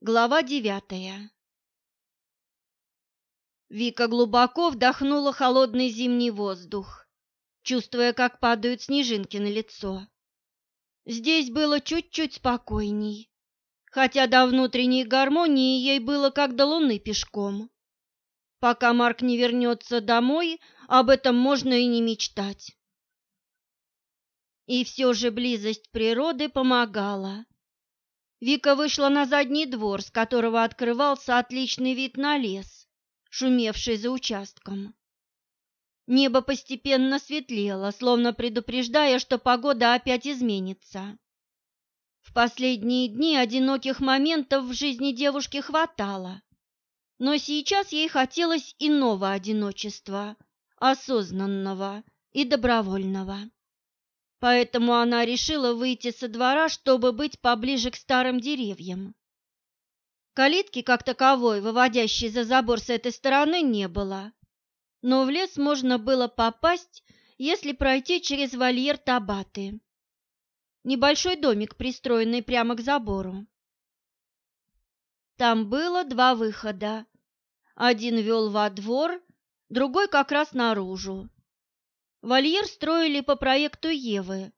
Глава девятая Вика глубоко вдохнула холодный зимний воздух, чувствуя, как падают снежинки на лицо. Здесь было чуть-чуть спокойней, хотя до внутренней гармонии ей было как до луны пешком. Пока Марк не вернется домой, об этом можно и не мечтать. И все же близость природы помогала. Вика вышла на задний двор, с которого открывался отличный вид на лес, шумевший за участком. Небо постепенно светлело, словно предупреждая, что погода опять изменится. В последние дни одиноких моментов в жизни девушки хватало, но сейчас ей хотелось иного одиночества, осознанного и добровольного. Поэтому она решила выйти со двора, чтобы быть поближе к старым деревьям. Калитки, как таковой, выводящей за забор с этой стороны, не было, но в лес можно было попасть, если пройти через вольер Табаты. Небольшой домик, пристроенный прямо к забору. Там было два выхода. Один вел во двор, другой как раз наружу. Вольер строили по проекту Евы,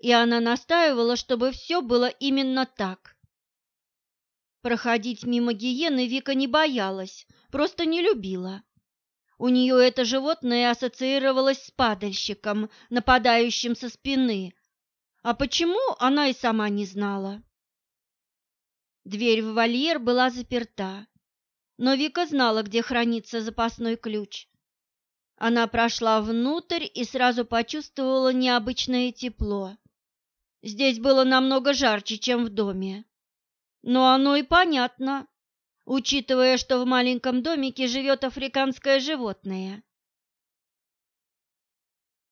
и она настаивала, чтобы все было именно так. Проходить мимо гиены Вика не боялась, просто не любила. У нее это животное ассоциировалось с падальщиком, нападающим со спины, а почему, она и сама не знала. Дверь в вольер была заперта, но Вика знала, где хранится запасной ключ. Она прошла внутрь и сразу почувствовала необычное тепло. Здесь было намного жарче, чем в доме. Но оно и понятно, учитывая, что в маленьком домике живет африканское животное.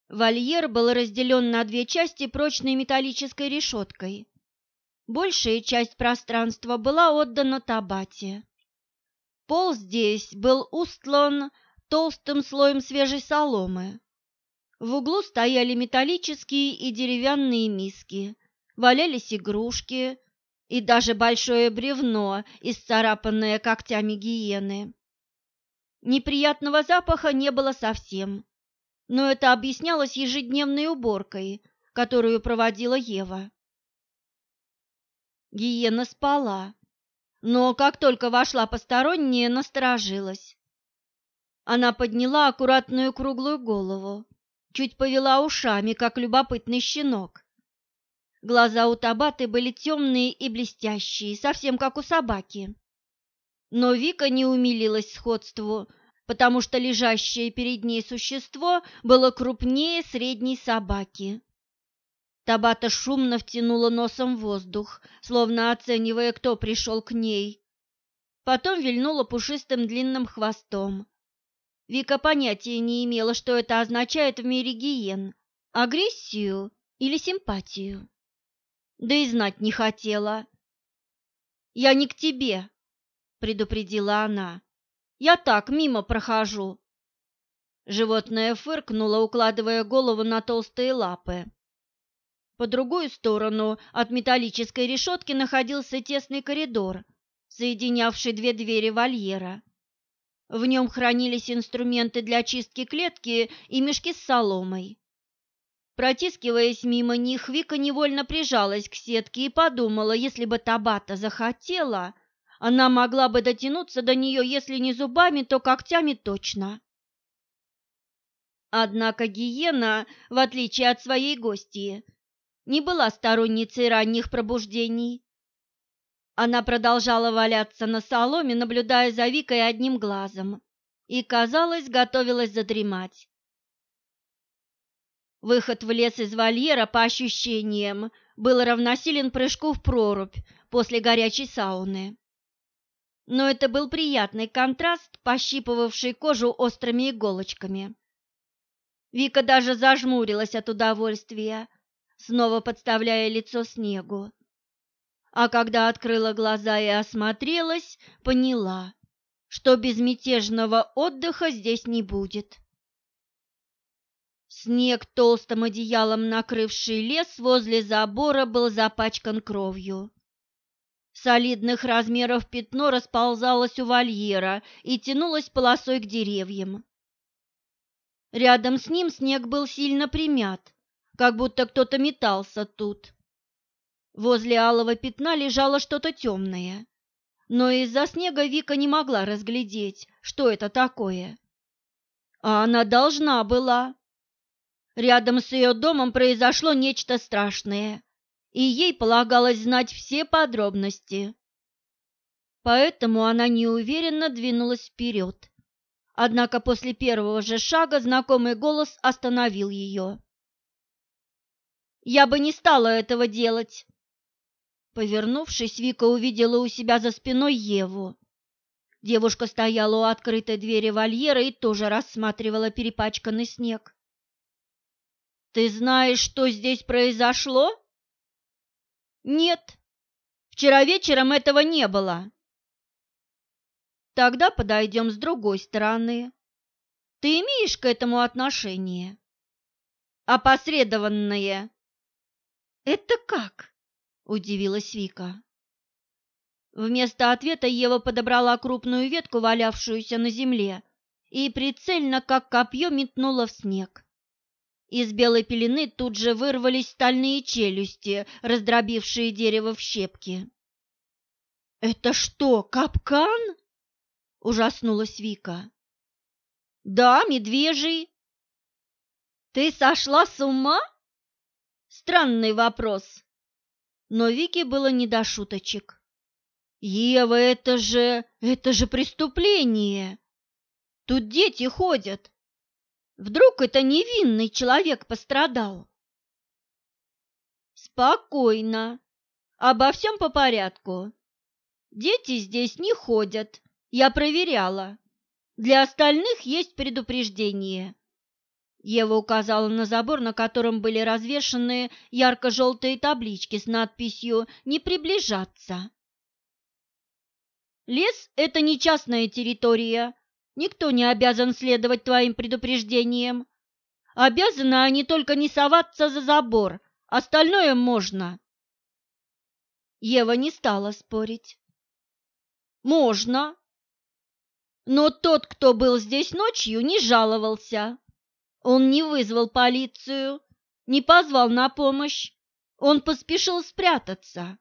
Вольер был разделен на две части прочной металлической решеткой. Большая часть пространства была отдана Табате. Пол здесь был устлан толстым слоем свежей соломы. В углу стояли металлические и деревянные миски, валялись игрушки и даже большое бревно, исцарапанное когтями гиены. Неприятного запаха не было совсем, но это объяснялось ежедневной уборкой, которую проводила Ева. Гиена спала, но как только вошла посторонняя, насторожилась. Она подняла аккуратную круглую голову, чуть повела ушами, как любопытный щенок. Глаза у Табаты были темные и блестящие, совсем как у собаки. Но Вика не умилилась сходству, потому что лежащее перед ней существо было крупнее средней собаки. Табата шумно втянула носом воздух, словно оценивая, кто пришел к ней. Потом вильнула пушистым длинным хвостом, Вика понятия не имела, что это означает в мире гиен – агрессию или симпатию. Да и знать не хотела. «Я не к тебе», – предупредила она. «Я так, мимо прохожу». Животное фыркнуло, укладывая голову на толстые лапы. По другую сторону от металлической решетки находился тесный коридор, соединявший две двери вольера. В нем хранились инструменты для чистки клетки и мешки с соломой. Протискиваясь мимо них, Вика невольно прижалась к сетке и подумала, если бы Табата захотела, она могла бы дотянуться до нее, если не зубами, то когтями точно. Однако гиена, в отличие от своей гостьи, не была сторонницей ранних пробуждений. Она продолжала валяться на соломе, наблюдая за Викой одним глазом, и, казалось, готовилась задремать. Выход в лес из вольера, по ощущениям, был равносилен прыжку в прорубь после горячей сауны. Но это был приятный контраст, пощипывавший кожу острыми иголочками. Вика даже зажмурилась от удовольствия, снова подставляя лицо снегу а когда открыла глаза и осмотрелась, поняла, что безмятежного отдыха здесь не будет. Снег, толстым одеялом накрывший лес возле забора, был запачкан кровью. Солидных размеров пятно расползалось у вольера и тянулось полосой к деревьям. Рядом с ним снег был сильно примят, как будто кто-то метался тут. Возле алого пятна лежало что-то темное, но из-за снега Вика не могла разглядеть, что это такое. А она должна была. Рядом с ее домом произошло нечто страшное, и ей полагалось знать все подробности. Поэтому она неуверенно двинулась вперед. Однако после первого же шага знакомый голос остановил ее. «Я бы не стала этого делать!» Повернувшись, Вика увидела у себя за спиной Еву. Девушка стояла у открытой двери вольера и тоже рассматривала перепачканный снег. «Ты знаешь, что здесь произошло?» «Нет, вчера вечером этого не было». «Тогда подойдем с другой стороны. Ты имеешь к этому отношение?» «Опосредованное». «Это как?» – удивилась Вика. Вместо ответа Ева подобрала крупную ветку, валявшуюся на земле, и прицельно, как копье, метнула в снег. Из белой пелены тут же вырвались стальные челюсти, раздробившие дерево в щепки. «Это что, капкан?» – ужаснулась Вика. «Да, медвежий». «Ты сошла с ума?» Странный вопрос. Но Вике было не до шуточек. «Ева, это же... это же преступление! Тут дети ходят, Вдруг это невинный человек пострадал? Спокойно. Обо всем по порядку. Дети здесь не ходят. Я проверяла. Для остальных есть предупреждение. Ева указала на забор, на котором были развешаны ярко-желтые таблички с надписью «Не приближаться». Лес – это не частная территория, Никто не обязан следовать твоим предупреждениям. Обязаны они только не соваться за забор, остальное можно. Ева не стала спорить. Можно. Но тот, кто был здесь ночью, не жаловался. Он не вызвал полицию, не позвал на помощь. Он поспешил спрятаться.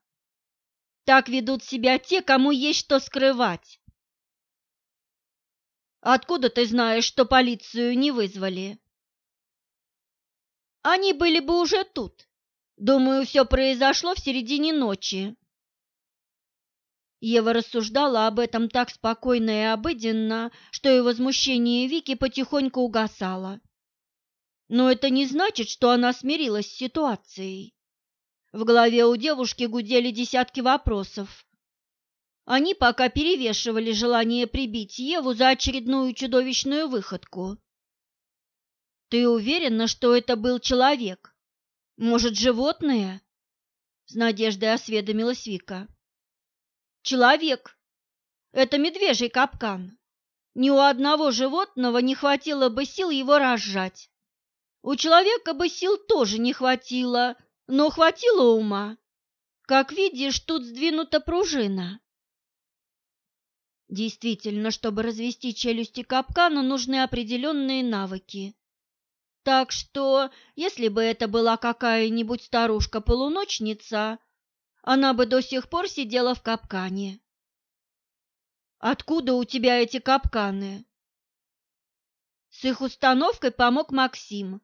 Так ведут себя те, кому есть что скрывать. Откуда ты знаешь, что полицию не вызвали? Они были бы уже тут. Думаю, все произошло в середине ночи. Ева рассуждала об этом так спокойно и обыденно, что и возмущение Вики потихоньку угасало. Но это не значит, что она смирилась с ситуацией. В голове у девушки гудели десятки вопросов, они пока перевешивали желание прибить Еву за очередную чудовищную выходку. «Ты уверена, что это был человек? Может, животное?» С надеждой осведомилась Вика. «Человек. Это медвежий капкан. Ни у одного животного не хватило бы сил его разжать. У человека бы сил тоже не хватило, но хватило ума. Как видишь, тут сдвинута пружина. Действительно, чтобы развести челюсти капкана, нужны определенные навыки. Так что, если бы это была какая-нибудь старушка-полуночница, она бы до сих пор сидела в капкане. Откуда у тебя эти капканы? С их установкой помог Максим.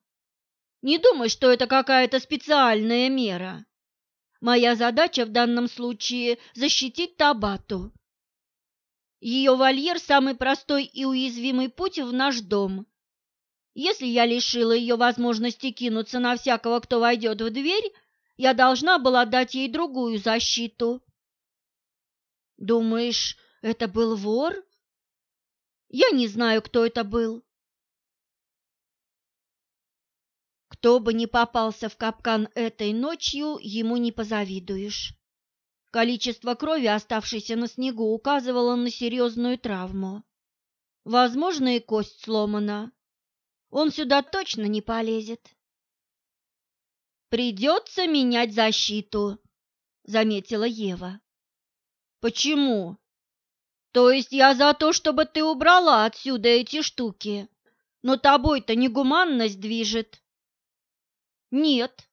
Не думай, что это какая-то специальная мера. Моя задача в данном случае – защитить Табату. Ее вольер – самый простой и уязвимый путь в наш дом. Если я лишила ее возможности кинуться на всякого, кто войдет в дверь, я должна была дать ей другую защиту. Думаешь, это был вор? Я не знаю, кто это был. Кто бы ни попался в капкан этой ночью, ему не позавидуешь. Количество крови, оставшейся на снегу, указывало на серьезную травму. Возможно, и кость сломана. Он сюда точно не полезет. «Придется менять защиту», — заметила Ева. Почему? То есть я за то, чтобы ты убрала отсюда эти штуки, но тобой-то не гуманность движет. Нет.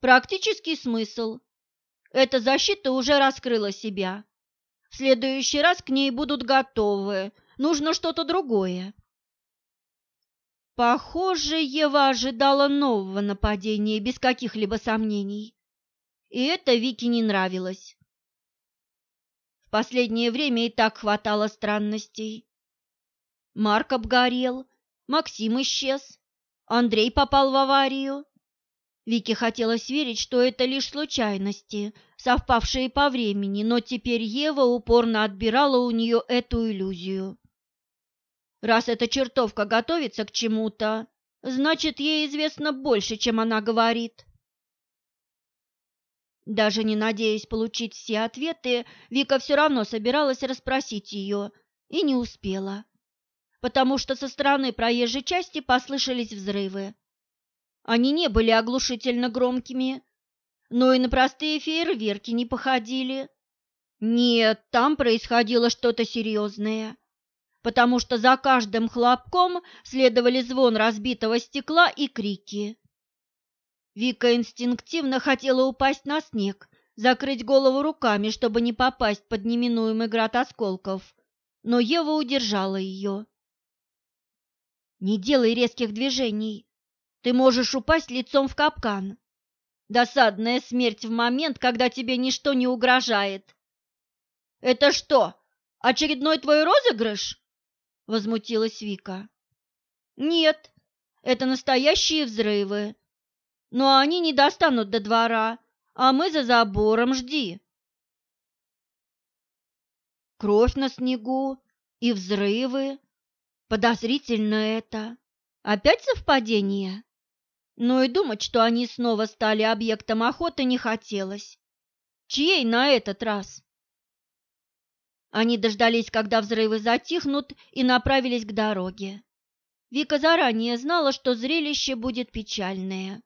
Практический смысл. Эта защита уже раскрыла себя. В следующий раз к ней будут готовы. Нужно что-то другое. Похоже, Ева ожидала нового нападения без каких-либо сомнений. И это Вике не нравилось. В последнее время и так хватало странностей. Марк обгорел, Максим исчез, Андрей попал в аварию. Вике хотелось верить, что это лишь случайности, совпавшие по времени, но теперь Ева упорно отбирала у нее эту иллюзию. Раз эта чертовка готовится к чему-то, значит, ей известно больше, чем она говорит. Даже не надеясь получить все ответы, Вика все равно собиралась расспросить ее и не успела, потому что со стороны проезжей части послышались взрывы. Они не были оглушительно громкими, но и на простые фейерверки не походили. Нет, там происходило что-то серьезное потому что за каждым хлопком следовали звон разбитого стекла и крики. Вика инстинктивно хотела упасть на снег, закрыть голову руками, чтобы не попасть под неминуемый град осколков, но Ева удержала ее. «Не делай резких движений, ты можешь упасть лицом в капкан. Досадная смерть в момент, когда тебе ничто не угрожает». «Это что, очередной твой розыгрыш?» возмутилась Вика. Нет, это настоящие взрывы. Но они не достанут до двора, а мы за забором, жди. Кровь на снегу и взрывы. Подозрительно это. Опять совпадение? Но и думать, что они снова стали объектом охоты, не хотелось. Чьей на этот раз? Они дождались, когда взрывы затихнут, и направились к дороге. Вика заранее знала, что зрелище будет печальное,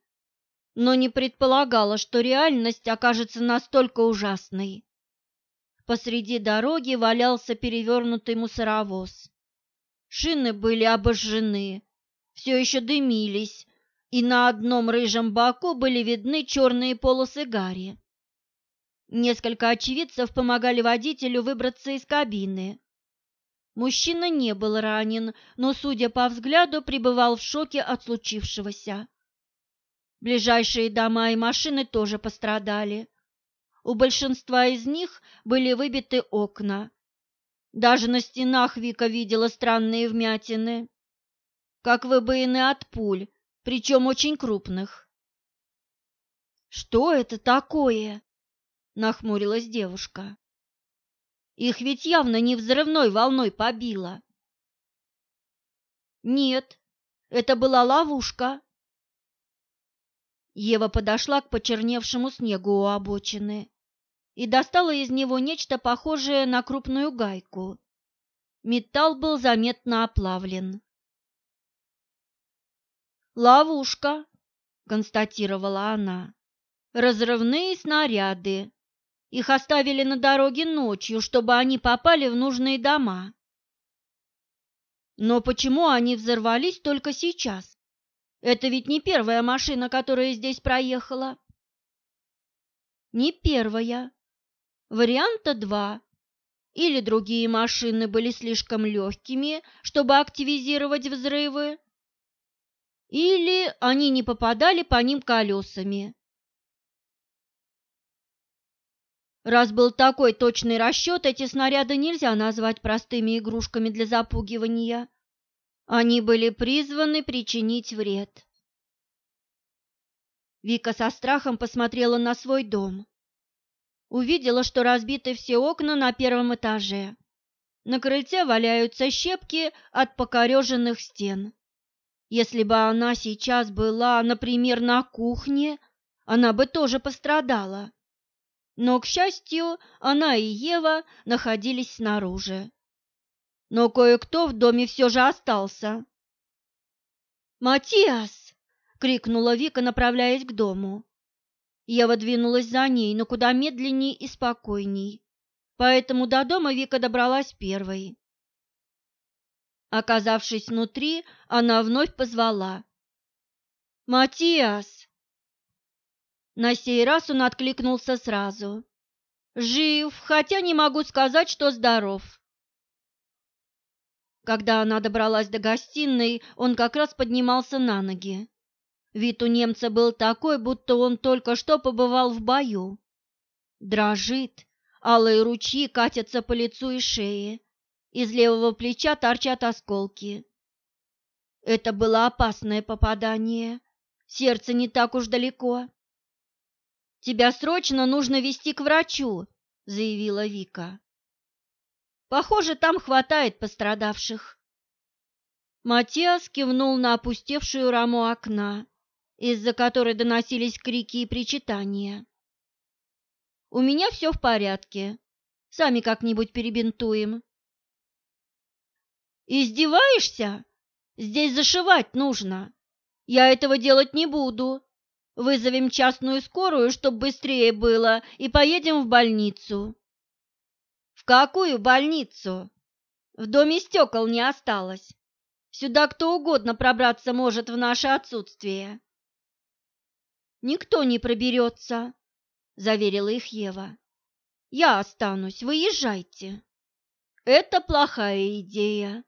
но не предполагала, что реальность окажется настолько ужасной. Посреди дороги валялся перевернутый мусоровоз. Шины были обожжены, все еще дымились, и на одном рыжем боку были видны черные полосы гари. Несколько очевидцев помогали водителю выбраться из кабины. Мужчина не был ранен, но, судя по взгляду, пребывал в шоке от случившегося. Ближайшие дома и машины тоже пострадали. У большинства из них были выбиты окна. Даже на стенах Вика видела странные вмятины, как выбоины от пуль, причем очень крупных. «Что это такое?» нахмурилась девушка. Их ведь явно не взрывной волной побило. Нет, это была ловушка. Ева подошла к почерневшему снегу у обочины и достала из него нечто похожее на крупную гайку. Металл был заметно оплавлен. «Ловушка», — констатировала она. «Разрывные снаряды, их оставили на дороге ночью, чтобы они попали в нужные дома. Но почему они взорвались только сейчас? Это ведь не первая машина, которая здесь проехала. Не первая. Варианта два. Или другие машины были слишком легкими, чтобы активизировать взрывы, или они не попадали по ним колесами. Раз был такой точный расчет, эти снаряды нельзя назвать простыми игрушками для запугивания. Они были призваны причинить вред. Вика со страхом посмотрела на свой дом. Увидела, что разбиты все окна на первом этаже. На крыльце валяются щепки от покореженных стен. Если бы она сейчас была, например, на кухне, она бы тоже пострадала. Но, к счастью, она и Ева находились снаружи. Но кое-кто в доме все же остался. «Матиас!» — крикнула Вика, направляясь к дому. Ева двинулась за ней, но куда медленней и спокойней. поэтому до дома Вика добралась первой. Оказавшись внутри, она вновь позвала. «Матиас!» На сей раз он откликнулся сразу. «Жив, хотя не могу сказать, что здоров». Когда она добралась до гостиной, он как раз поднимался на ноги. Вид у немца был такой, будто он только что побывал в бою. Дрожит, алые ручьи катятся по лицу и шее, из левого плеча торчат осколки. Это было опасное попадание. Сердце не так уж далеко. «Тебя срочно нужно вести к врачу», — заявила Вика. Похоже, там хватает пострадавших. Матиас кивнул на опустевшую раму окна, из-за которой доносились крики и причитания. «У меня все в порядке. Сами как-нибудь перебинтуем». «Издеваешься? Здесь зашивать нужно. Я этого делать не буду. Вызовем частную скорую, чтобы быстрее было, и поедем в больницу». В какую больницу? В доме стекол не осталось. Сюда кто угодно пробраться может в наше отсутствие. Никто не проберется, заверила их Ева. Я останусь, выезжайте. Это плохая идея,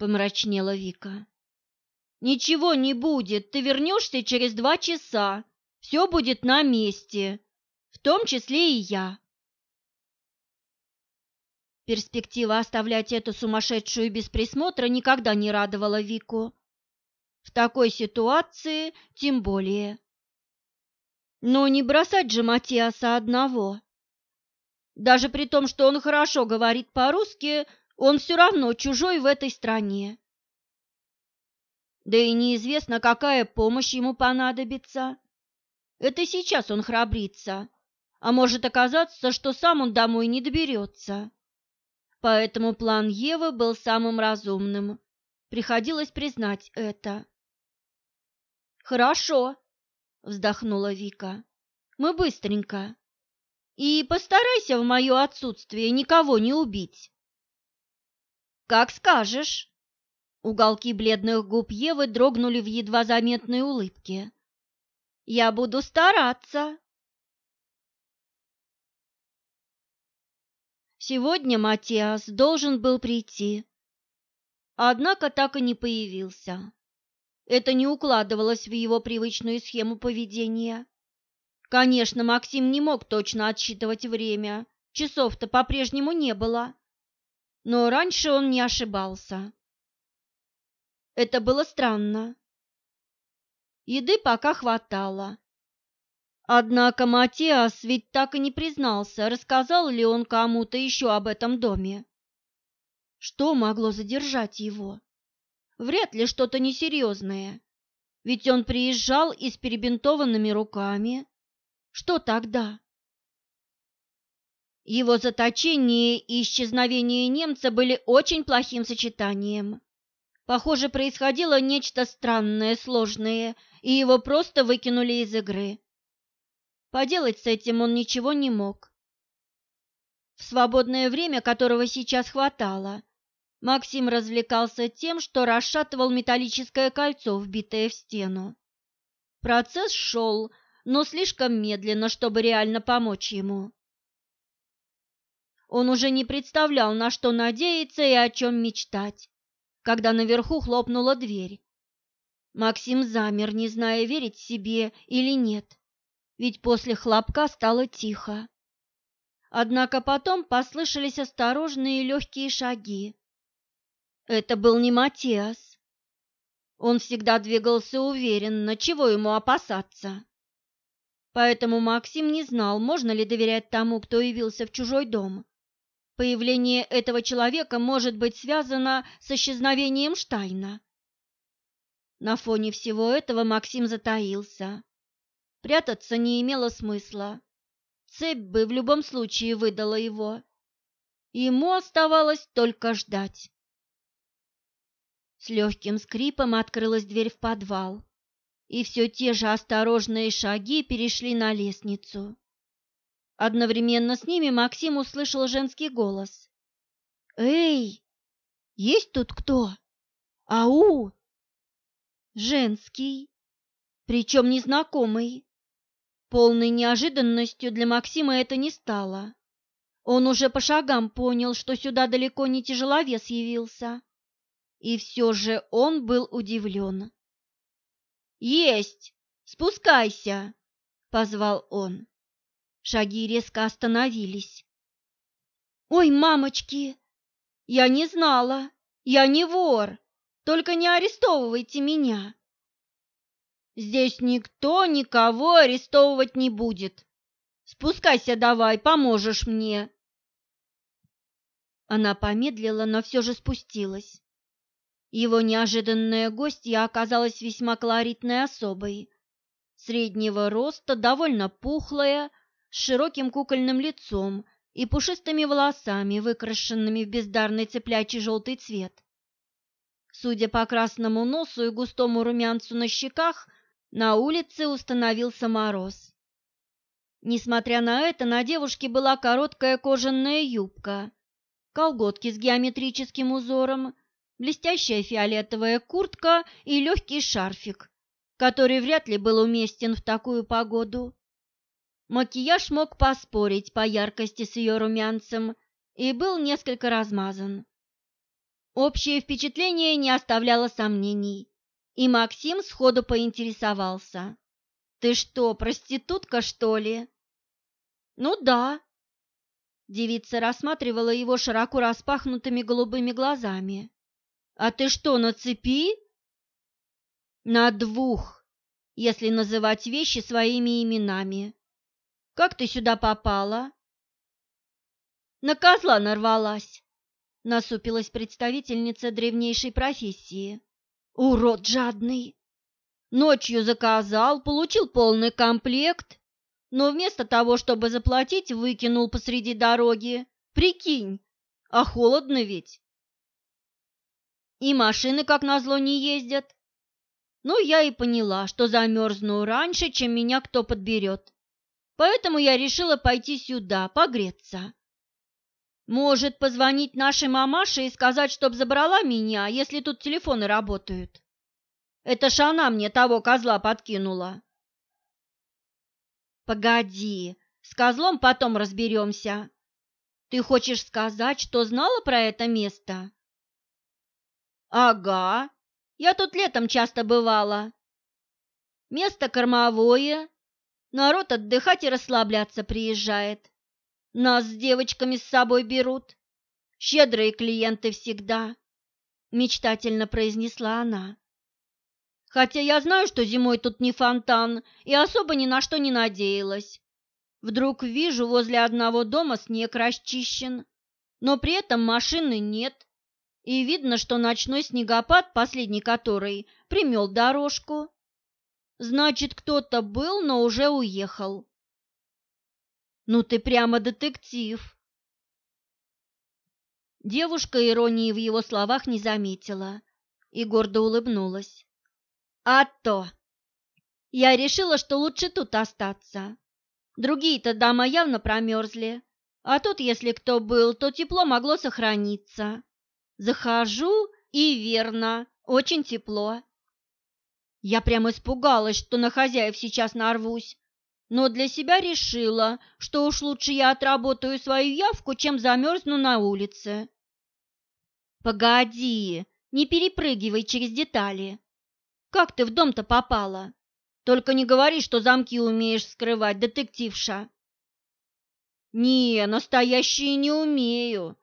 помрачнела Вика. Ничего не будет, ты вернешься через два часа. Все будет на месте, в том числе и я. Перспектива оставлять эту сумасшедшую без присмотра никогда не радовала Вику. В такой ситуации тем более. Но не бросать же Матиаса одного. Даже при том, что он хорошо говорит по-русски, он все равно чужой в этой стране. Да и неизвестно, какая помощь ему понадобится. Это сейчас он храбрится, а может оказаться, что сам он домой не доберется. Поэтому план Евы был самым разумным. Приходилось признать это. «Хорошо», — вздохнула Вика. «Мы быстренько. И постарайся в мое отсутствие никого не убить». «Как скажешь». Уголки бледных губ Евы дрогнули в едва заметной улыбке. «Я буду стараться». Сегодня Матиас должен был прийти, однако так и не появился. Это не укладывалось в его привычную схему поведения. Конечно, Максим не мог точно отсчитывать время, часов-то по-прежнему не было. Но раньше он не ошибался. Это было странно. Еды пока хватало, Однако Матиас ведь так и не признался, рассказал ли он кому-то еще об этом доме. Что могло задержать его? Вряд ли что-то несерьезное, ведь он приезжал и с перебинтованными руками. Что тогда? Его заточение и исчезновение немца были очень плохим сочетанием. Похоже, происходило нечто странное, сложное, и его просто выкинули из игры. Поделать с этим он ничего не мог. В свободное время, которого сейчас хватало, Максим развлекался тем, что расшатывал металлическое кольцо, вбитое в стену. Процесс шел, но слишком медленно, чтобы реально помочь ему. Он уже не представлял, на что надеяться и о чем мечтать, когда наверху хлопнула дверь. Максим замер, не зная, верить себе или нет ведь после хлопка стало тихо. Однако потом послышались осторожные легкие шаги. Это был не Матиас. Он всегда двигался уверенно, чего ему опасаться. Поэтому Максим не знал, можно ли доверять тому, кто явился в чужой дом. Появление этого человека может быть связано с исчезновением Штайна. На фоне всего этого Максим затаился. Прятаться не имело смысла. Цепь бы в любом случае выдала его. Ему оставалось только ждать. С легким скрипом открылась дверь в подвал, и все те же осторожные шаги перешли на лестницу. Одновременно с ними Максим услышал женский голос. «Эй, есть тут кто? Ау!» Женский, причем незнакомый. Полной неожиданностью для Максима это не стало. Он уже по шагам понял, что сюда далеко не тяжеловес явился. И все же он был удивлен. «Есть! Спускайся!» — позвал он. Шаги резко остановились. «Ой, мамочки! Я не знала! Я не вор! Только не арестовывайте меня!» «Здесь никто никого арестовывать не будет! Спускайся давай, поможешь мне!» Она помедлила, но все же спустилась. Его неожиданная гостья оказалась весьма колоритной особой. Среднего роста, довольно пухлая, с широким кукольным лицом и пушистыми волосами, выкрашенными в бездарный цеплячий желтый цвет. Судя по красному носу и густому румянцу на щеках, на улице установился мороз. Несмотря на это, на девушке была короткая кожаная юбка, колготки с геометрическим узором, блестящая фиолетовая куртка и легкий шарфик, который вряд ли был уместен в такую погоду. Макияж мог поспорить по яркости с ее румянцем и был несколько размазан. Общее впечатление не оставляло сомнений, и Максим сходу поинтересовался. «Ты что, проститутка, что ли?» «Ну да». Девица рассматривала его широко распахнутыми голубыми глазами. «А ты что, на цепи?» «На двух, если называть вещи своими именами», как ты сюда попала? На козла нарвалась, насупилась представительница древнейшей профессии. Урод жадный. Ночью заказал, получил полный комплект, но вместо того, чтобы заплатить, выкинул посреди дороги. Прикинь, а холодно ведь. И машины, как назло, не ездят. Ну, я и поняла, что замерзну раньше, чем меня кто подберет. Поэтому я решила пойти сюда, погреться. Может, позвонить нашей мамаше и сказать, чтоб забрала меня, если тут телефоны работают. Это ж она мне того козла подкинула. Погоди, с козлом потом разберемся. Ты хочешь сказать, что знала про это место? Ага, я тут летом часто бывала. Место кормовое, Народ отдыхать и расслабляться приезжает. Нас с девочками с собой берут. Щедрые клиенты всегда, мечтательно произнесла она. Хотя я знаю, что зимой тут не фонтан, и особо ни на что не надеялась. Вдруг вижу возле одного дома снег расчищен, но при этом машины нет, и видно, что ночной снегопад, последний который, примел дорожку. Значит, кто-то был, но уже уехал. Ну ты прямо детектив. Девушка иронии в его словах не заметила и гордо улыбнулась. А то! Я решила, что лучше тут остаться. Другие-то дома явно промерзли, а тут, если кто был, то тепло могло сохраниться. Захожу, и верно, очень тепло. Я прямо испугалась, что на хозяев сейчас нарвусь, но для себя решила, что уж лучше я отработаю свою явку, чем замерзну на улице. Погоди, не перепрыгивай через детали. Как ты в дом-то попала? Только не говори, что замки умеешь скрывать, детективша. Не, настоящие не умею.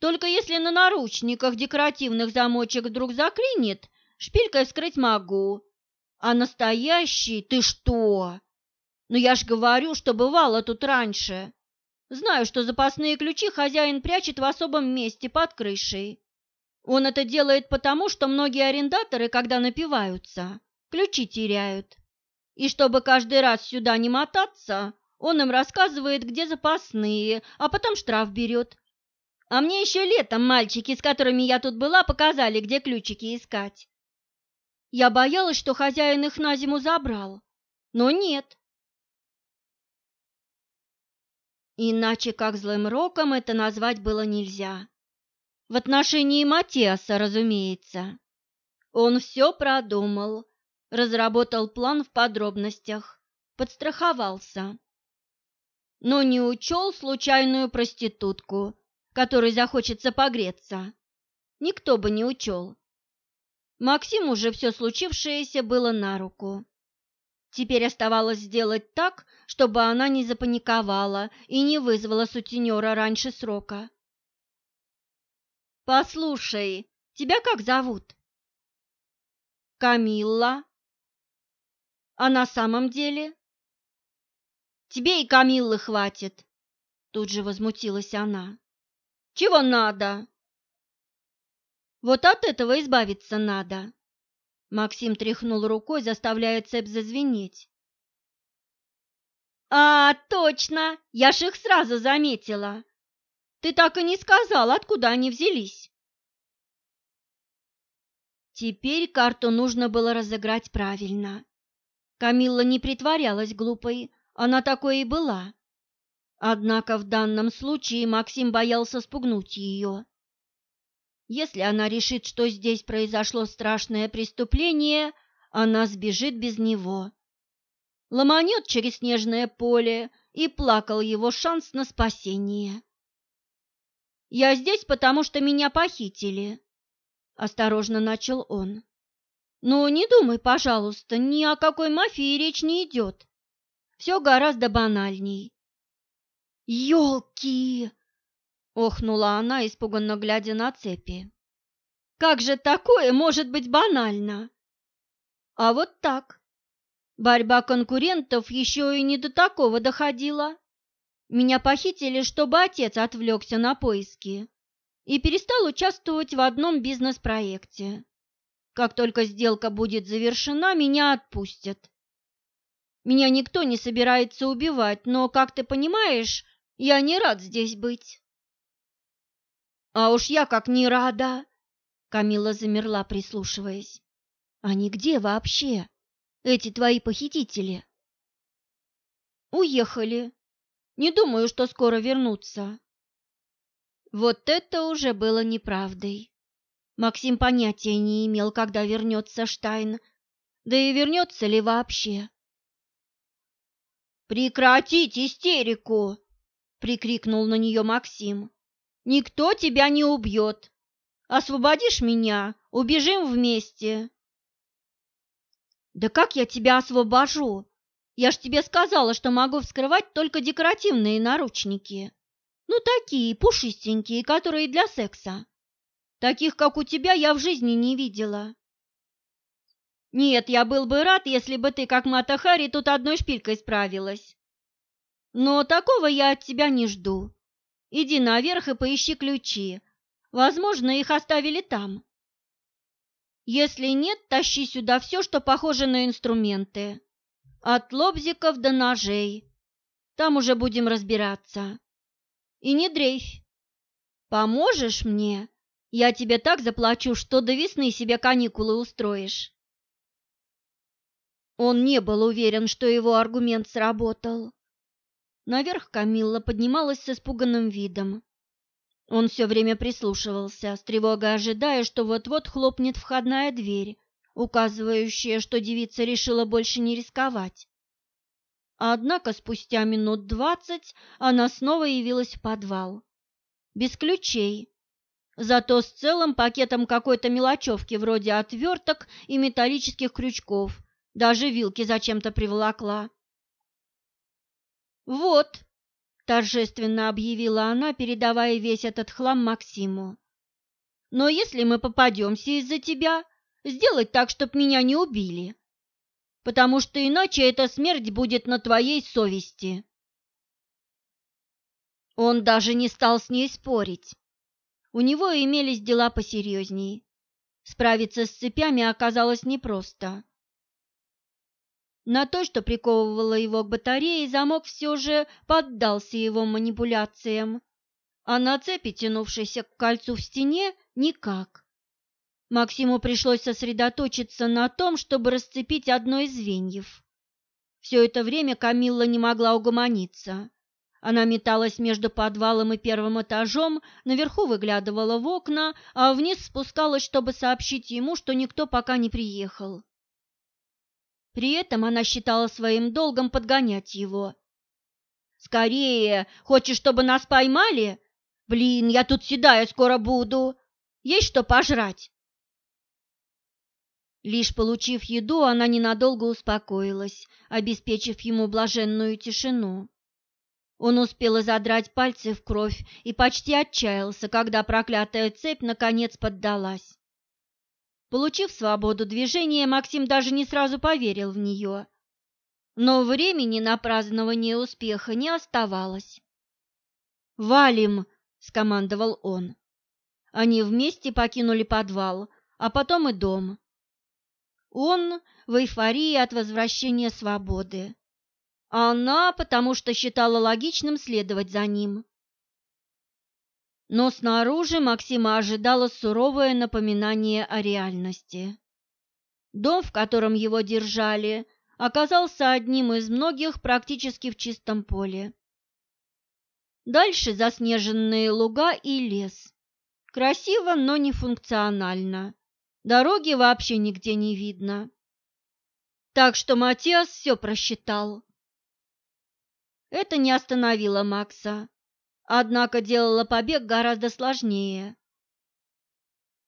Только если на наручниках декоративных замочек вдруг заклинит, шпилькой вскрыть могу. А настоящий ты что? Ну я ж говорю, что бывало тут раньше. Знаю, что запасные ключи хозяин прячет в особом месте под крышей. Он это делает потому, что многие арендаторы, когда напиваются, ключи теряют. И чтобы каждый раз сюда не мотаться, он им рассказывает, где запасные, а потом штраф берет. А мне еще летом мальчики, с которыми я тут была, показали, где ключики искать. Я боялась, что хозяин их на зиму забрал, но нет. Иначе как злым роком это назвать было нельзя. В отношении Матиаса, разумеется. Он все продумал, разработал план в подробностях, подстраховался. Но не учел случайную проститутку, которой захочется погреться. Никто бы не учел. Максиму уже все случившееся было на руку. Теперь оставалось сделать так, чтобы она не запаниковала и не вызвала сутенера раньше срока. «Послушай, тебя как зовут?» «Камилла». «А на самом деле?» «Тебе и Камиллы хватит», — тут же возмутилась она. «Чего надо?» Вот от этого избавиться надо. Максим тряхнул рукой, заставляя цепь зазвенеть. А, точно, я ж их сразу заметила. Ты так и не сказал, откуда они взялись. Теперь карту нужно было разыграть правильно. Камилла не притворялась глупой, она такой и была. Однако в данном случае Максим боялся спугнуть ее. Если она решит, что здесь произошло страшное преступление, она сбежит без него. Ломанет через снежное поле, и плакал его шанс на спасение. «Я здесь, потому что меня похитили», — осторожно начал он. «Но не думай, пожалуйста, ни о какой мафии речь не идет. Все гораздо банальней». «Елки!» Охнула она, испуганно глядя на цепи. Как же такое может быть банально? А вот так. Борьба конкурентов еще и не до такого доходила. Меня похитили, чтобы отец отвлекся на поиски и перестал участвовать в одном бизнес-проекте. Как только сделка будет завершена, меня отпустят. Меня никто не собирается убивать, но, как ты понимаешь, я не рад здесь быть. А уж я как не рада. Камила замерла, прислушиваясь. Они где вообще? Эти твои похитители? Уехали. Не думаю, что скоро вернутся. Вот это уже было неправдой. Максим понятия не имел, когда вернется Штайн, да и вернется ли вообще. «Прекратить истерику!» — прикрикнул на нее Максим. Никто тебя не убьет. Освободишь меня, убежим вместе. Да как я тебя освобожу? Я ж тебе сказала, что могу вскрывать только декоративные наручники. Ну, такие, пушистенькие, которые для секса. Таких, как у тебя, я в жизни не видела. Нет, я был бы рад, если бы ты, как Мата Хари, тут одной шпилькой справилась. Но такого я от тебя не жду. Иди наверх и поищи ключи. Возможно, их оставили там. Если нет, тащи сюда все, что похоже на инструменты. От лобзиков до ножей. Там уже будем разбираться. И не дрейфь. Поможешь мне? Я тебе так заплачу, что до весны себе каникулы устроишь. Он не был уверен, что его аргумент сработал. Наверх Камилла поднималась с испуганным видом. Он все время прислушивался, с тревогой ожидая, что вот-вот хлопнет входная дверь, указывающая, что девица решила больше не рисковать. Однако спустя минут двадцать она снова явилась в подвал. Без ключей, зато с целым пакетом какой-то мелочевки вроде отверток и металлических крючков, даже вилки зачем-то приволокла. «Вот», – торжественно объявила она, передавая весь этот хлам Максиму. «Но если мы попадемся из-за тебя, сделать так, чтоб меня не убили, потому что иначе эта смерть будет на твоей совести». Он даже не стал с ней спорить. У него имелись дела посерьезней. Справиться с цепями оказалось непросто. На то, что приковывало его к батарее, замок все же поддался его манипуляциям, а на цепи, тянувшейся к кольцу в стене, никак. Максиму пришлось сосредоточиться на том, чтобы расцепить одно из звеньев. Все это время Камилла не могла угомониться. Она металась между подвалом и первым этажом, наверху выглядывала в окна, а вниз спускалась, чтобы сообщить ему, что никто пока не приехал. При этом она считала своим долгом подгонять его. «Скорее! Хочешь, чтобы нас поймали? Блин, я тут седая скоро буду. Есть что пожрать?» Лишь получив еду, она ненадолго успокоилась, обеспечив ему блаженную тишину. Он успел задрать пальцы в кровь и почти отчаялся, когда проклятая цепь наконец поддалась. Получив свободу движения, Максим даже не сразу поверил в нее. Но времени на празднование успеха не оставалось. «Валим!» – скомандовал он. Они вместе покинули подвал, а потом и дом. Он в эйфории от возвращения свободы она потому что считала логичным следовать за ним. Но снаружи Максима ожидало суровое напоминание о реальности. Дом, в котором его держали, оказался одним из многих практически в чистом поле. Дальше заснеженные луга и лес. Красиво, но не функционально. Дороги вообще нигде не видно. Так что Матиас все просчитал. Это не остановило Макса, однако делало побег гораздо сложнее.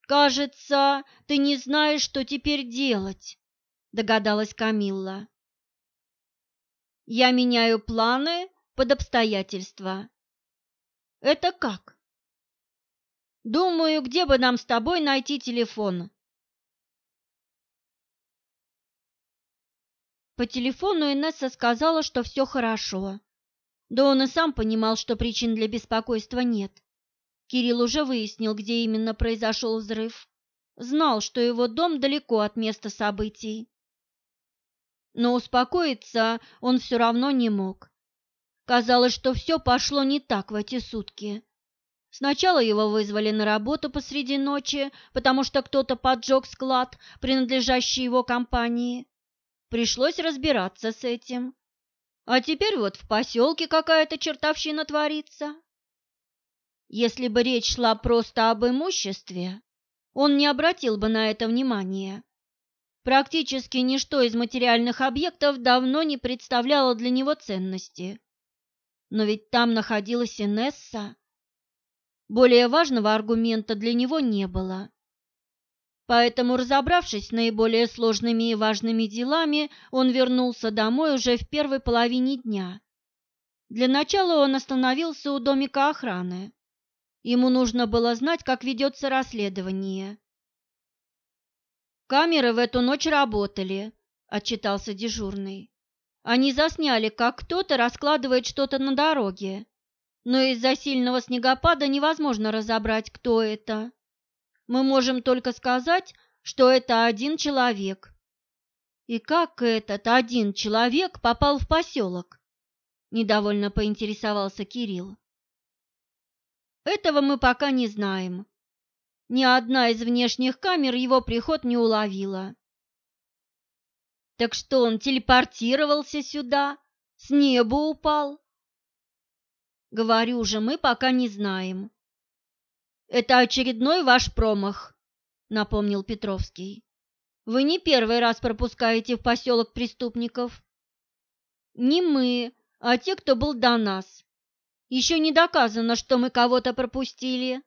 «Кажется, ты не знаешь, что теперь делать», — догадалась Камилла. «Я меняю планы под обстоятельства». «Это как?» «Думаю, где бы нам с тобой найти телефон?» По телефону Инесса сказала, что все хорошо. Да он и сам понимал, что причин для беспокойства нет. Кирилл уже выяснил, где именно произошел взрыв. Знал, что его дом далеко от места событий. Но успокоиться он все равно не мог. Казалось, что все пошло не так в эти сутки. Сначала его вызвали на работу посреди ночи, потому что кто-то поджег склад, принадлежащий его компании. Пришлось разбираться с этим. А теперь вот в поселке какая-то чертовщина творится. Если бы речь шла просто об имуществе, он не обратил бы на это внимания. Практически ничто из материальных объектов давно не представляло для него ценности. Но ведь там находилась Инесса. Более важного аргумента для него не было. Поэтому, разобравшись с наиболее сложными и важными делами, он вернулся домой уже в первой половине дня. Для начала он остановился у домика охраны. Ему нужно было знать, как ведется расследование. «Камеры в эту ночь работали», – отчитался дежурный. «Они засняли, как кто-то раскладывает что-то на дороге, но из-за сильного снегопада невозможно разобрать, кто это мы можем только сказать, что это один человек. И как этот один человек попал в поселок? Недовольно поинтересовался Кирилл. Этого мы пока не знаем. Ни одна из внешних камер его приход не уловила. Так что он телепортировался сюда, с неба упал? Говорю же, мы пока не знаем. Это очередной ваш промах, напомнил Петровский. Вы не первый раз пропускаете в поселок преступников. Не мы, а те, кто был до нас. Еще не доказано, что мы кого-то пропустили.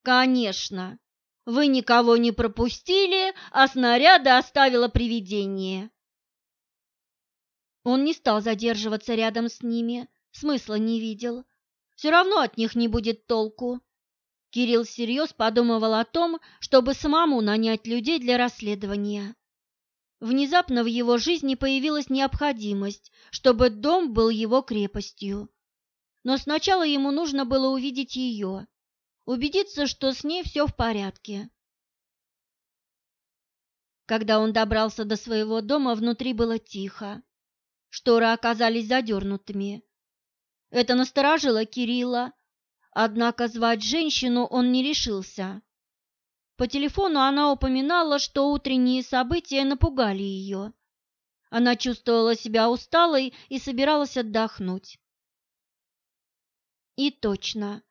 Конечно, вы никого не пропустили, а снаряды оставило привидение. Он не стал задерживаться рядом с ними, смысла не видел. Все равно от них не будет толку. Кирилл всерьез подумывал о том, чтобы самому нанять людей для расследования. Внезапно в его жизни появилась необходимость, чтобы дом был его крепостью. Но сначала ему нужно было увидеть ее, убедиться, что с ней все в порядке. Когда он добрался до своего дома, внутри было тихо. Шторы оказались задернутыми. Это насторожило Кирилла, Однако звать женщину он не решился. По телефону она упоминала, что утренние события напугали ее. Она чувствовала себя усталой и собиралась отдохнуть. И точно.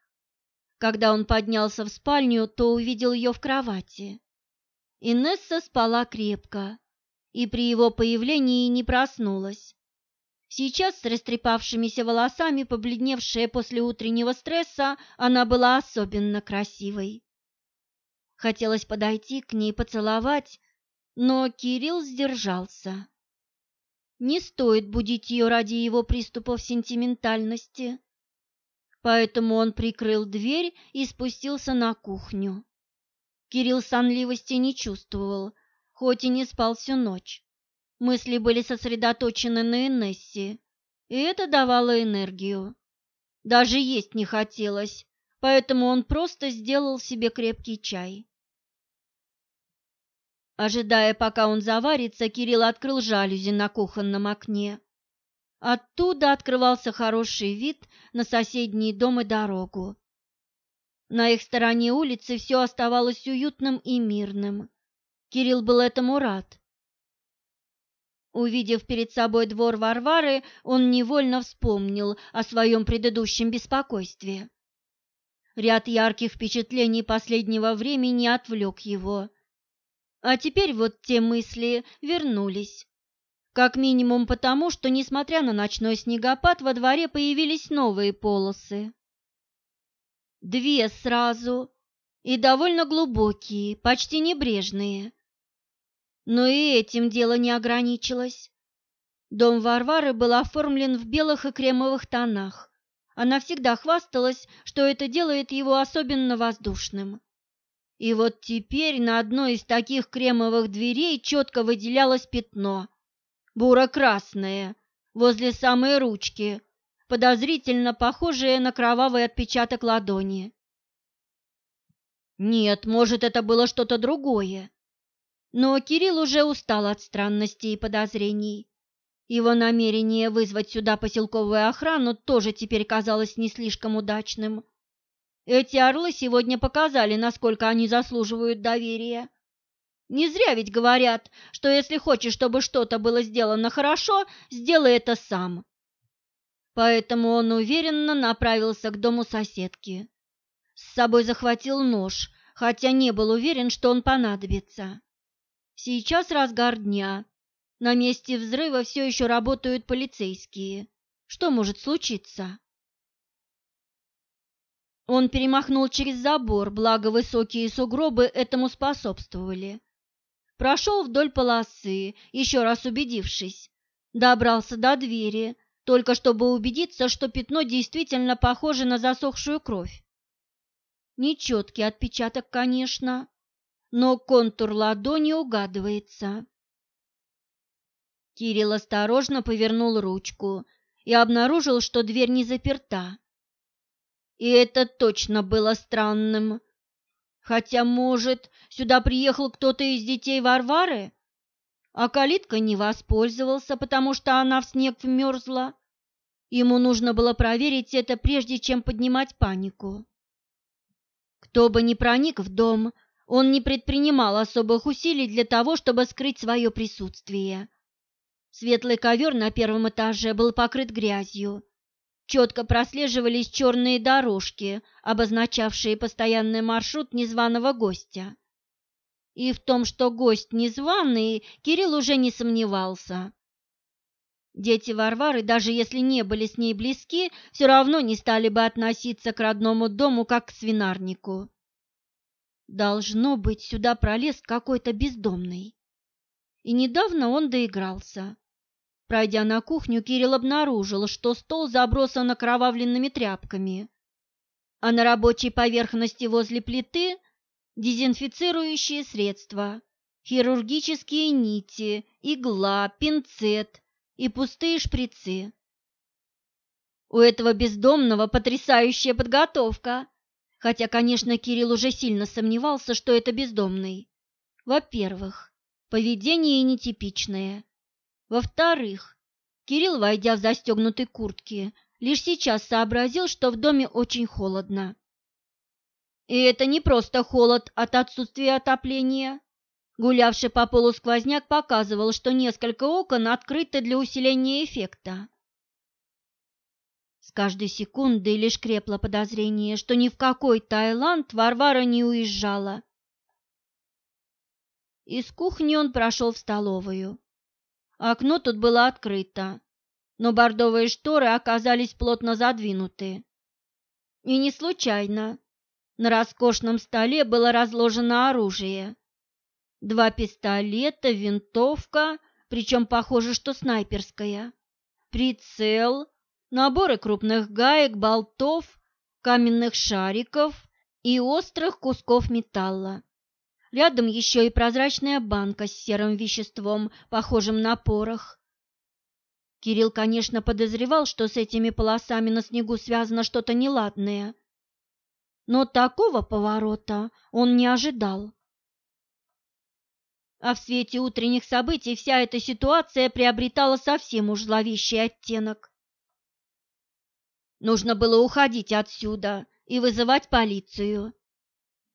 Когда он поднялся в спальню, то увидел ее в кровати. Инесса спала крепко и при его появлении не проснулась. Сейчас с растрепавшимися волосами, побледневшая после утреннего стресса, она была особенно красивой. Хотелось подойти к ней, поцеловать, но Кирилл сдержался. Не стоит будить ее ради его приступов сентиментальности. Поэтому он прикрыл дверь и спустился на кухню. Кирилл сонливости не чувствовал, хоть и не спал всю ночь. Мысли были сосредоточены на Инессе, и это давало энергию. Даже есть не хотелось, поэтому он просто сделал себе крепкий чай. Ожидая, пока он заварится, Кирилл открыл жалюзи на кухонном окне. Оттуда открывался хороший вид на соседние дом и дорогу. На их стороне улицы все оставалось уютным и мирным. Кирилл был этому рад. Увидев перед собой двор Варвары, он невольно вспомнил о своем предыдущем беспокойстве. Ряд ярких впечатлений последнего времени отвлек его. А теперь вот те мысли вернулись. Как минимум потому, что, несмотря на ночной снегопад, во дворе появились новые полосы. Две сразу, и довольно глубокие, почти небрежные. Но и этим дело не ограничилось. Дом Варвары был оформлен в белых и кремовых тонах. Она всегда хвасталась, что это делает его особенно воздушным. И вот теперь на одной из таких кремовых дверей четко выделялось пятно, буро-красное, возле самой ручки, подозрительно похожее на кровавый отпечаток ладони. Нет, может, это было что-то другое. Но Кирилл уже устал от странностей и подозрений. Его намерение вызвать сюда поселковую охрану тоже теперь казалось не слишком удачным. Эти орлы сегодня показали, насколько они заслуживают доверия. Не зря ведь говорят, что если хочешь, чтобы что-то было сделано хорошо, сделай это сам. Поэтому он уверенно направился к дому соседки. С собой захватил нож, хотя не был уверен, что он понадобится. Сейчас разгар дня. На месте взрыва все еще работают полицейские. Что может случиться? Он перемахнул через забор, благо высокие сугробы этому способствовали. Прошел вдоль полосы, еще раз убедившись. Добрался до двери, только чтобы убедиться, что пятно действительно похоже на засохшую кровь. Нечеткий отпечаток, конечно, но контур ладони угадывается. Кирилл осторожно повернул ручку и обнаружил, что дверь не заперта. И это точно было странным. Хотя, может, сюда приехал кто-то из детей Варвары, а калитка не воспользовался, потому что она в снег вмерзла. Ему нужно было проверить это, прежде чем поднимать панику. Кто бы ни проник в дом, он не предпринимал особых усилий для того, чтобы скрыть свое присутствие. Светлый ковер на первом этаже был покрыт грязью, четко прослеживались черные дорожки, обозначавшие постоянный маршрут незваного гостя. И в том, что гость незваный, Кирилл уже не сомневался. Дети Варвары, даже если не были с ней близки, все равно не стали бы относиться к родному дому как к свинарнику. Должно быть, сюда пролез какой-то бездомный. И недавно он доигрался. Пройдя на кухню, Кирилл обнаружил, что стол забросан окровавленными тряпками, а на рабочей поверхности возле плиты дезинфицирующие средства, хирургические нити, игла, пинцет и пустые шприцы. У этого бездомного потрясающая подготовка, хотя, конечно, Кирилл уже сильно сомневался, что это бездомный. Во-первых, поведение нетипичное. Во-вторых, Кирилл, войдя в застегнутой куртке, лишь сейчас сообразил, что в доме очень холодно. И это не просто холод от отсутствия отопления. Гулявший по полу сквозняк показывал, что несколько окон открыты для усиления эффекта. Каждой секундой лишь крепло подозрение, что ни в какой Таиланд Варвара не уезжала. Из кухни он прошел в столовую. Окно тут было открыто, но бордовые шторы оказались плотно задвинуты. И не случайно. На роскошном столе было разложено оружие. Два пистолета, винтовка, причем похоже, что снайперская, прицел, наборы крупных гаек, болтов, каменных шариков и острых кусков металла. Рядом еще и прозрачная банка с серым веществом, похожим на порох. Кирилл, конечно, подозревал, что с этими полосами на снегу связано что-то неладное, но такого поворота он не ожидал. А в свете утренних событий вся эта ситуация приобретала совсем уж зловещий оттенок. Нужно было уходить отсюда и вызывать полицию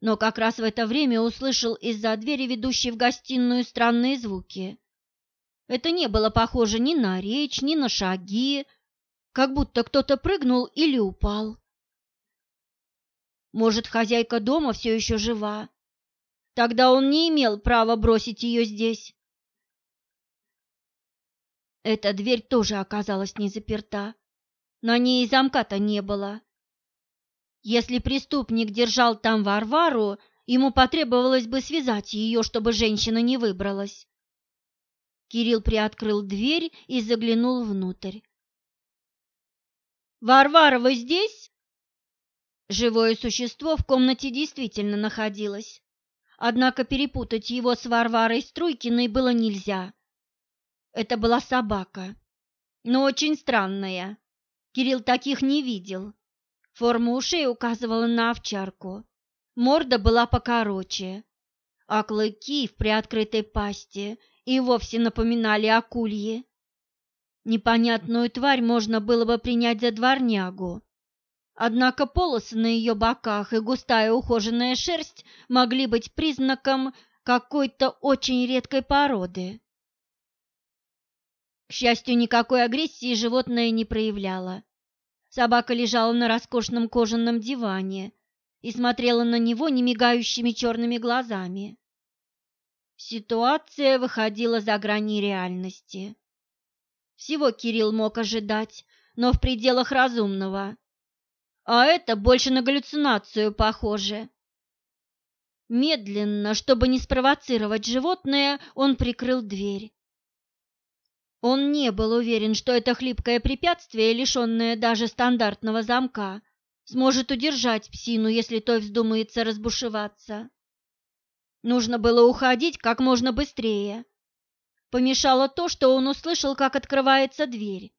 но как раз в это время услышал из-за двери, ведущей в гостиную, странные звуки. Это не было похоже ни на речь, ни на шаги, как будто кто-то прыгнул или упал. Может, хозяйка дома все еще жива? Тогда он не имел права бросить ее здесь. Эта дверь тоже оказалась не заперта. На ней замка-то не было. Если преступник держал там Варвару, ему потребовалось бы связать ее, чтобы женщина не выбралась. Кирилл приоткрыл дверь и заглянул внутрь. «Варвара, вы здесь?» Живое существо в комнате действительно находилось, однако перепутать его с Варварой Струйкиной было нельзя. Это была собака, но очень странная. Кирилл таких не видел. Форма ушей указывала на овчарку. Морда была покороче, а клыки в приоткрытой пасти и вовсе напоминали акульи. Непонятную тварь можно было бы принять за дворнягу. Однако полосы на ее боках и густая ухоженная шерсть могли быть признаком какой-то очень редкой породы. К счастью, никакой агрессии животное не проявляло. Собака лежала на роскошном кожаном диване и смотрела на него немигающими черными глазами. Ситуация выходила за грани реальности. Всего Кирилл мог ожидать, но в пределах разумного. А это больше на галлюцинацию похоже. Медленно, чтобы не спровоцировать животное, он прикрыл дверь. Он не был уверен, что это хлипкое препятствие, лишенное даже стандартного замка, сможет удержать псину, если той вздумается разбушеваться. Нужно было уходить как можно быстрее. Помешало то, что он услышал, как открывается дверь.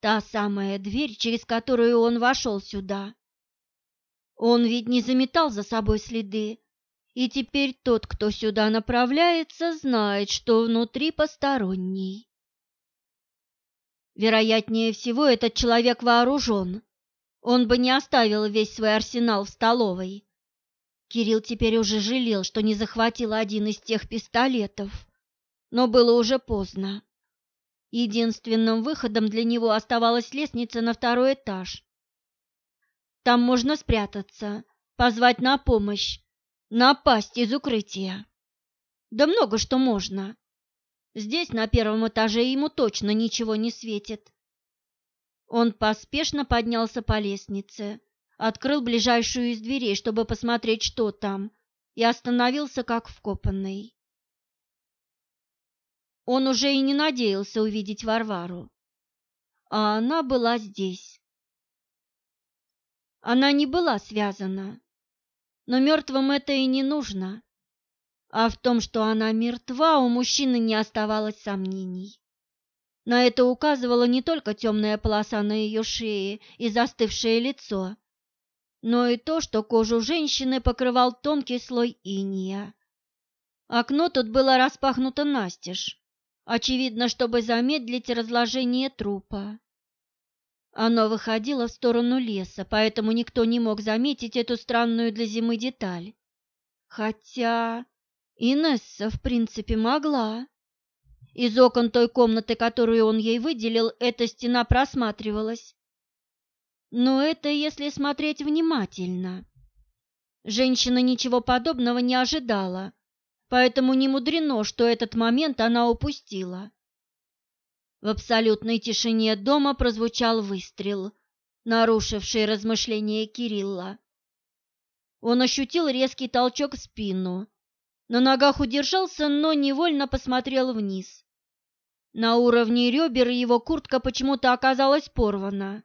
Та самая дверь, через которую он вошел сюда. Он ведь не заметал за собой следы, и теперь тот, кто сюда направляется, знает, что внутри посторонний. Вероятнее всего, этот человек вооружен. Он бы не оставил весь свой арсенал в столовой. Кирилл теперь уже жалел, что не захватил один из тех пистолетов. Но было уже поздно. Единственным выходом для него оставалась лестница на второй этаж. Там можно спрятаться, позвать на помощь, напасть из укрытия. Да много что можно. Здесь, на первом этаже, ему точно ничего не светит. Он поспешно поднялся по лестнице, открыл ближайшую из дверей, чтобы посмотреть, что там, и остановился как вкопанный. Он уже и не надеялся увидеть Варвару, а она была здесь. Она не была связана, но мертвым это и не нужно. А в том, что она мертва, у мужчины не оставалось сомнений. На это указывала не только темная полоса на ее шее и застывшее лицо, но и то, что кожу женщины покрывал тонкий слой иния. Окно тут было распахнуто настежь, очевидно, чтобы замедлить разложение трупа. Оно выходило в сторону леса, поэтому никто не мог заметить эту странную для зимы деталь. Хотя Инесса, в принципе, могла. Из окон той комнаты, которую он ей выделил, эта стена просматривалась. Но это если смотреть внимательно. Женщина ничего подобного не ожидала, поэтому не мудрено, что этот момент она упустила. В абсолютной тишине дома прозвучал выстрел, нарушивший размышления Кирилла. Он ощутил резкий толчок в спину. На ногах удержался, но невольно посмотрел вниз. На уровне ребер его куртка почему-то оказалась порвана,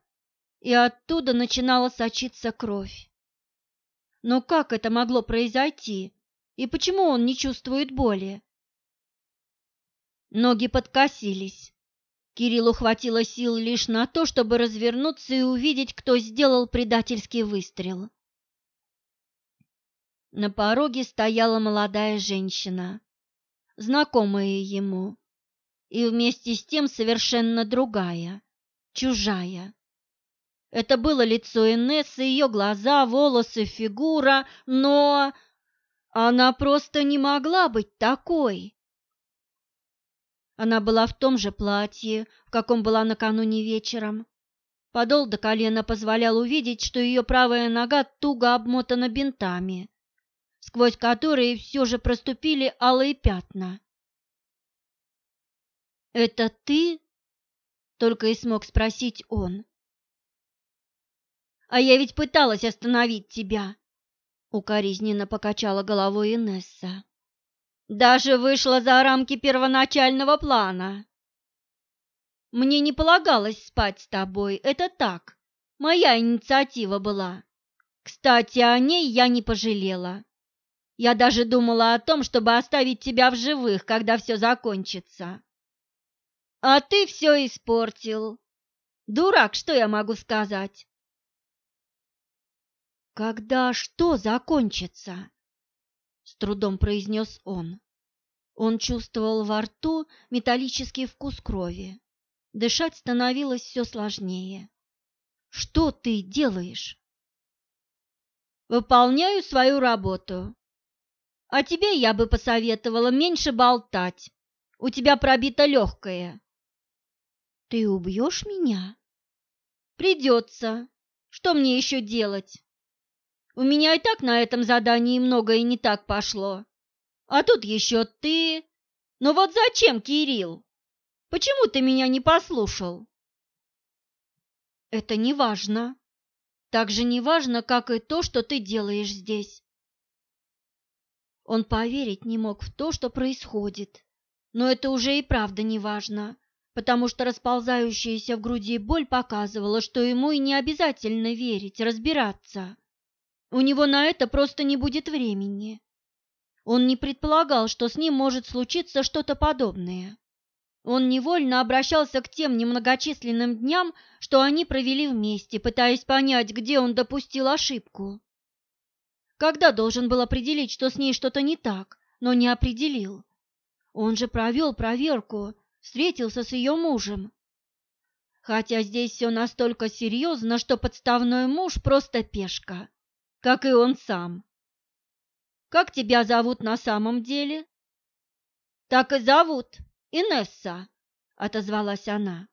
и оттуда начинала сочиться кровь. Но как это могло произойти? И почему он не чувствует боли? Ноги подкосились. Кириллу хватило сил лишь на то, чтобы развернуться и увидеть, кто сделал предательский выстрел. На пороге стояла молодая женщина, знакомая ему, и вместе с тем совершенно другая, чужая. Это было лицо Инессы, ее глаза, волосы, фигура, но она просто не могла быть такой. Она была в том же платье, в каком была накануне вечером. Подол до колена позволял увидеть, что ее правая нога туго обмотана бинтами, сквозь которые все же проступили алые пятна. «Это ты?» — только и смог спросить он. «А я ведь пыталась остановить тебя!» — укоризненно покачала головой Инесса. Даже вышла за рамки первоначального плана. Мне не полагалось спать с тобой, это так. Моя инициатива была. Кстати, о ней я не пожалела. Я даже думала о том, чтобы оставить тебя в живых, когда все закончится. А ты все испортил. Дурак, что я могу сказать? Когда что закончится? с трудом произнес он. Он чувствовал во рту металлический вкус крови. Дышать становилось все сложнее. «Что ты делаешь?» «Выполняю свою работу. А тебе я бы посоветовала меньше болтать. У тебя пробито легкое». «Ты убьешь меня?» «Придется. Что мне еще делать?» У меня и так на этом задании многое не так пошло. А тут еще ты. Но вот зачем, Кирилл? Почему ты меня не послушал? Это не важно. Так же не важно, как и то, что ты делаешь здесь. Он поверить не мог в то, что происходит. Но это уже и правда не важно, потому что расползающаяся в груди боль показывала, что ему и не обязательно верить, разбираться. У него на это просто не будет времени. Он не предполагал, что с ним может случиться что-то подобное. Он невольно обращался к тем немногочисленным дням, что они провели вместе, пытаясь понять, где он допустил ошибку. Когда должен был определить, что с ней что-то не так, но не определил? Он же провел проверку, встретился с ее мужем. Хотя здесь все настолько серьезно, что подставной муж просто пешка как и он сам. Как тебя зовут на самом деле? Так и зовут, Инесса, отозвалась она.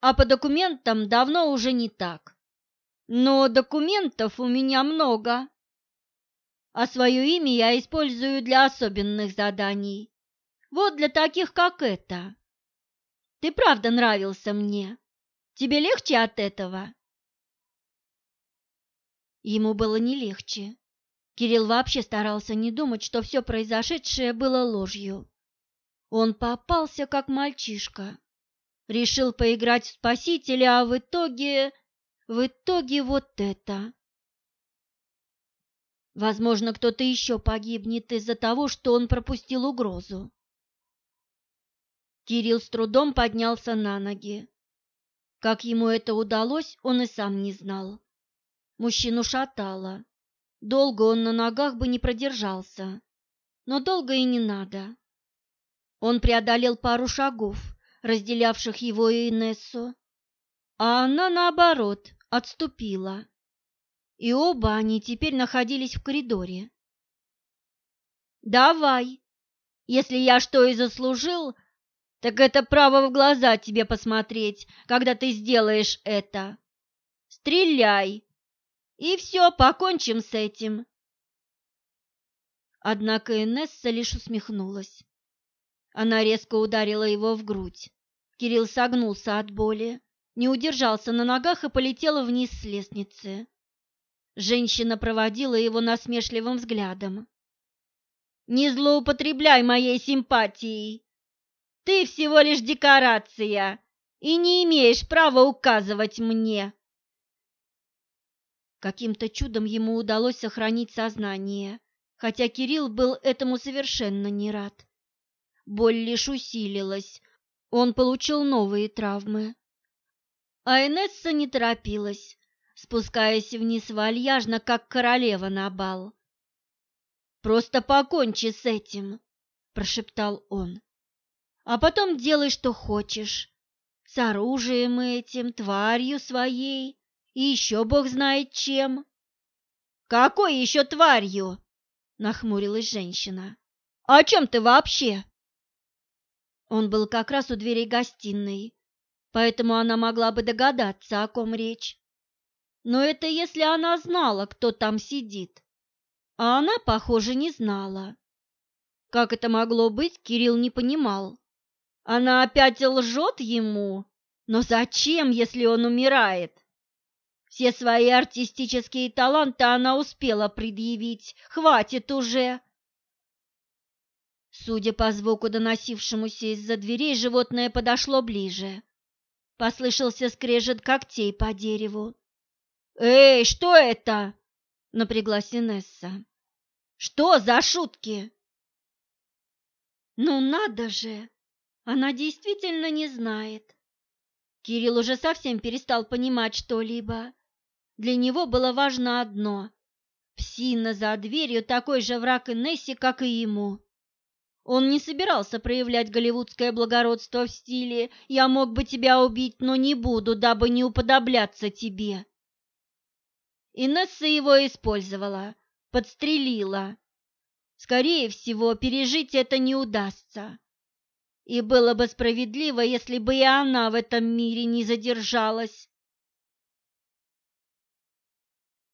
А по документам давно уже не так. Но документов у меня много. А свое имя я использую для особенных заданий. Вот для таких, как это. Ты правда нравился мне. Тебе легче от этого? Ему было не легче. Кирилл вообще старался не думать, что все произошедшее было ложью. Он попался как мальчишка. Решил поиграть в спасителя, а в итоге... В итоге вот это. Возможно, кто-то еще погибнет из-за того, что он пропустил угрозу. Кирилл с трудом поднялся на ноги. Как ему это удалось, он и сам не знал. Мужчину шатало. Долго он на ногах бы не продержался. Но долго и не надо. Он преодолел пару шагов, разделявших его и Инессу, а она, наоборот, отступила. И оба они теперь находились в коридоре. «Давай, если я что и заслужил, так это право в глаза тебе посмотреть, когда ты сделаешь это», Стреляй! И все, покончим с этим!» Однако Инесса лишь усмехнулась. Она резко ударила его в грудь. Кирилл согнулся от боли, не удержался на ногах и полетел вниз с лестницы. Женщина проводила его насмешливым взглядом. «Не злоупотребляй моей симпатией! Ты всего лишь декорация и не имеешь права указывать мне!» Каким-то чудом ему удалось сохранить сознание, хотя Кирилл был этому совершенно не рад. Боль лишь усилилась, он получил новые травмы. А Энесса не торопилась, спускаясь вниз вальяжно, как королева на бал. «Просто покончи с этим», — прошептал он. «А потом делай, что хочешь. С оружием этим, тварью своей и еще бог знает чем». «Какой еще тварью?» — нахмурилась женщина. «О чем ты вообще?» Он был как раз у дверей гостиной, поэтому она могла бы догадаться, о ком речь. Но это если она знала, кто там сидит. А она, похоже, не знала. Как это могло быть, Кирилл не понимал. Она опять лжет ему? Но зачем, если он умирает? Все свои артистические таланты она успела предъявить. Хватит уже. Судя по звуку, доносившемуся из-за дверей, животное подошло ближе. Послышался скрежет когтей по дереву. «Эй, что это?» — напряглась Инесса. «Что за шутки?» «Ну надо же! Она действительно не знает!» Кирилл уже совсем перестал понимать что-либо. Для него было важно одно — псина за дверью такой же враг Инессе, как и ему. Он не собирался проявлять голливудское благородство в стиле «я мог бы тебя убить, но не буду, дабы не уподобляться тебе». Инесса его использовала, подстрелила. Скорее всего, пережить это не удастся. И было бы справедливо, если бы и она в этом мире не задержалась.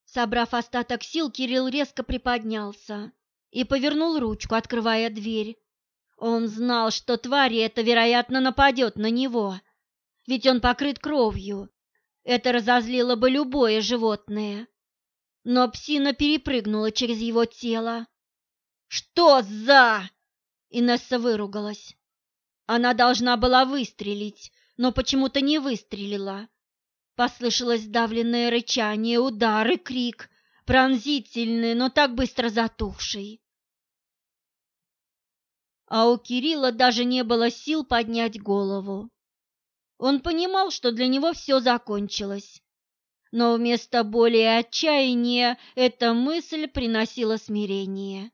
Собрав остаток сил, Кирилл резко приподнялся и повернул ручку, открывая дверь. Он знал, что тварь эта, вероятно, нападет на него, ведь он покрыт кровью. Это разозлило бы любое животное. Но псина перепрыгнула через его тело. «Что за...» Инесса выругалась. Она должна была выстрелить, но почему-то не выстрелила. Послышалось давленное рычание, удар и крик, пронзительный, но так быстро затухший а у Кирилла даже не было сил поднять голову. Он понимал, что для него все закончилось, но вместо боли и отчаяния эта мысль приносила смирение.